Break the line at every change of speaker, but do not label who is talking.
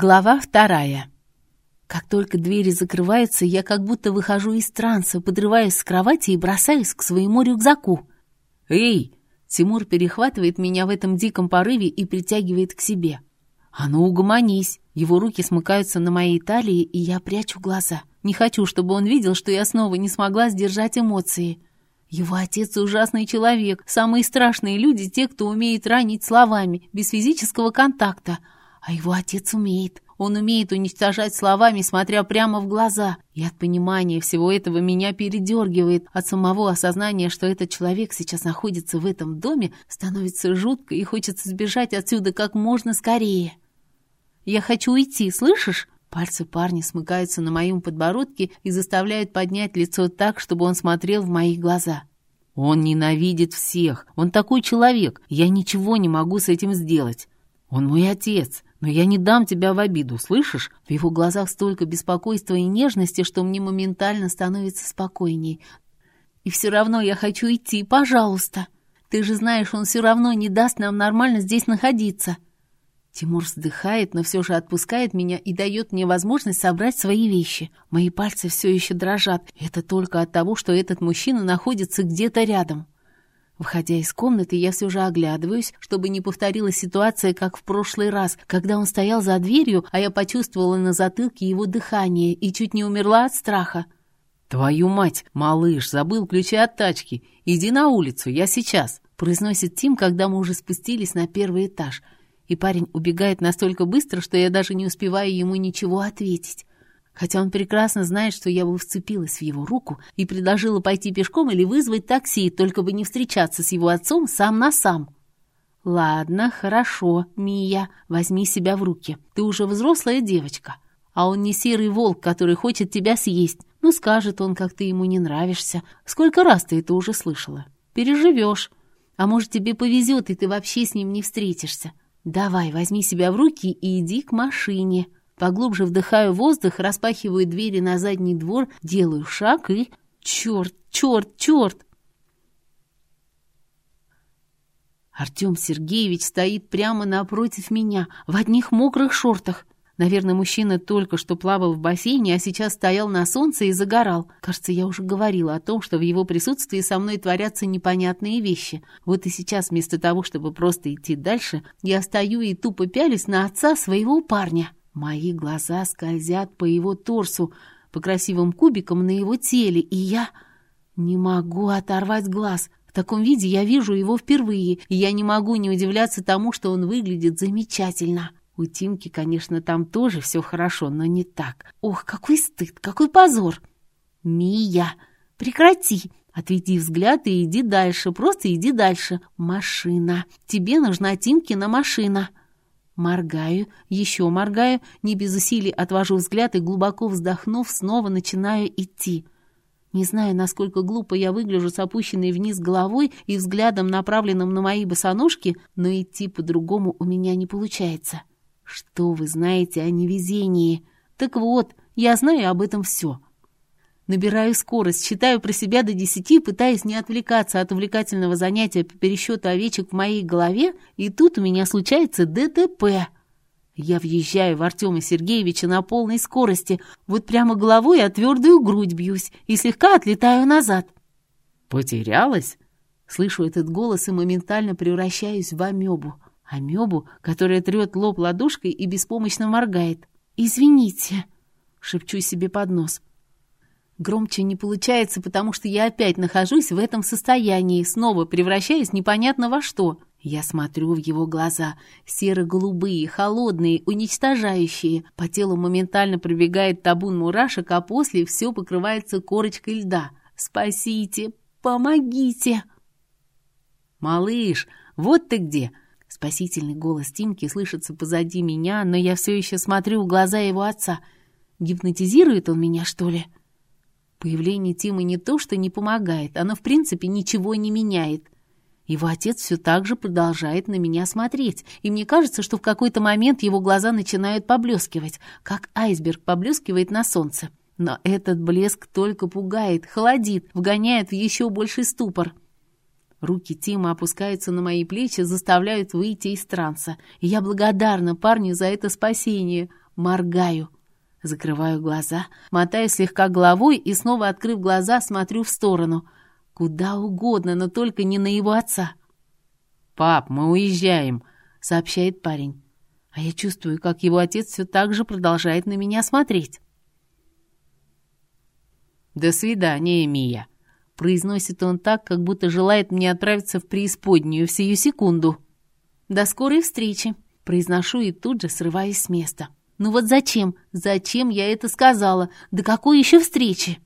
Глава вторая. Как только двери закрываются, я как будто выхожу из транса, подрываюсь с кровати и бросаюсь к своему рюкзаку. «Эй!» Тимур перехватывает меня в этом диком порыве и притягивает к себе. «А ну, угомонись!» Его руки смыкаются на моей талии, и я прячу глаза. Не хочу, чтобы он видел, что я снова не смогла сдержать эмоции. Его отец ужасный человек. Самые страшные люди — те, кто умеет ранить словами, без физического контакта — а его отец умеет. Он умеет уничтожать словами, смотря прямо в глаза. И от понимания всего этого меня передергивает. От самого осознания, что этот человек сейчас находится в этом доме, становится жутко и хочется сбежать отсюда как можно скорее. «Я хочу уйти, слышишь?» Пальцы парня смыкаются на моем подбородке и заставляют поднять лицо так, чтобы он смотрел в мои глаза. «Он ненавидит всех. Он такой человек. Я ничего не могу с этим сделать. Он мой отец. Но я не дам тебя в обиду, слышишь? В его глазах столько беспокойства и нежности, что мне моментально становится спокойней. И все равно я хочу идти, пожалуйста. Ты же знаешь, он все равно не даст нам нормально здесь находиться. Тимур вздыхает, но все же отпускает меня и дает мне возможность собрать свои вещи. Мои пальцы все еще дрожат. Это только от того, что этот мужчина находится где-то рядом. Выходя из комнаты, я все же оглядываюсь, чтобы не повторилась ситуация, как в прошлый раз, когда он стоял за дверью, а я почувствовала на затылке его дыхание и чуть не умерла от страха. «Твою мать, малыш, забыл ключи от тачки. Иди на улицу, я сейчас», — произносит Тим, когда мы уже спустились на первый этаж. И парень убегает настолько быстро, что я даже не успеваю ему ничего ответить хотя он прекрасно знает, что я бы вцепилась в его руку и предложила пойти пешком или вызвать такси, только бы не встречаться с его отцом сам на сам. «Ладно, хорошо, Мия, возьми себя в руки. Ты уже взрослая девочка, а он не серый волк, который хочет тебя съесть. Ну, скажет он, как ты ему не нравишься. Сколько раз ты это уже слышала? Переживешь. А может, тебе повезет, и ты вообще с ним не встретишься. Давай, возьми себя в руки и иди к машине». Поглубже вдыхаю воздух, распахиваю двери на задний двор, делаю шаг и... Черт, черт, черт! Артем Сергеевич стоит прямо напротив меня, в одних мокрых шортах. Наверное, мужчина только что плавал в бассейне, а сейчас стоял на солнце и загорал. Кажется, я уже говорила о том, что в его присутствии со мной творятся непонятные вещи. Вот и сейчас, вместо того, чтобы просто идти дальше, я стою и тупо пялюсь на отца своего парня. Мои глаза скользят по его торсу, по красивым кубикам на его теле, и я не могу оторвать глаз. В таком виде я вижу его впервые, и я не могу не удивляться тому, что он выглядит замечательно. У Тимки, конечно, там тоже все хорошо, но не так. Ох, какой стыд, какой позор! Мия, прекрати! Отведи взгляд и иди дальше, просто иди дальше. Машина. Тебе нужна Тимкина машина. Моргаю, еще моргаю, не без усилий отвожу взгляд и, глубоко вздохнув, снова начинаю идти. Не знаю, насколько глупо я выгляжу с опущенной вниз головой и взглядом, направленным на мои босоножки, но идти по-другому у меня не получается. Что вы знаете о невезении? Так вот, я знаю об этом все. Набираю скорость, считаю про себя до десяти, пытаясь не отвлекаться от увлекательного занятия по пересчету овечек в моей голове, и тут у меня случается ДТП. Я въезжаю в Артема Сергеевича на полной скорости, вот прямо головой о твердую грудь бьюсь и слегка отлетаю назад. «Потерялась?» Слышу этот голос и моментально превращаюсь в амебу. Амебу, которая трет лоб ладошкой и беспомощно моргает. «Извините», — шепчу себе под нос. Громче не получается, потому что я опять нахожусь в этом состоянии, снова превращаясь непонятно во что. Я смотрю в его глаза, серо-голубые, холодные, уничтожающие. По телу моментально пробегает табун мурашек, а после все покрывается корочкой льда. «Спасите! Помогите!» «Малыш, вот ты где!» Спасительный голос Тимки слышится позади меня, но я все еще смотрю в глаза его отца. Гипнотизирует он меня, что ли?» Появление Тимы не то, что не помогает, оно в принципе ничего не меняет. Его отец все так же продолжает на меня смотреть, и мне кажется, что в какой-то момент его глаза начинают поблескивать, как айсберг поблескивает на солнце. Но этот блеск только пугает, холодит, вгоняет в еще больший ступор. Руки Тима опускаются на мои плечи, заставляют выйти из транса. И я благодарна парню за это спасение. Моргаю. Закрываю глаза, мотаю слегка головой и, снова открыв глаза, смотрю в сторону. Куда угодно, но только не на его отца.
«Пап, мы уезжаем», —
сообщает парень. А я чувствую, как его отец все так же продолжает на меня смотреть.
«До свидания, Мия», —
произносит он так, как будто желает мне отправиться в преисподнюю в сию секунду. «До скорой встречи», — произношу и тут же срываюсь с места. «Ну вот зачем? Зачем я это сказала? До какой еще встречи?»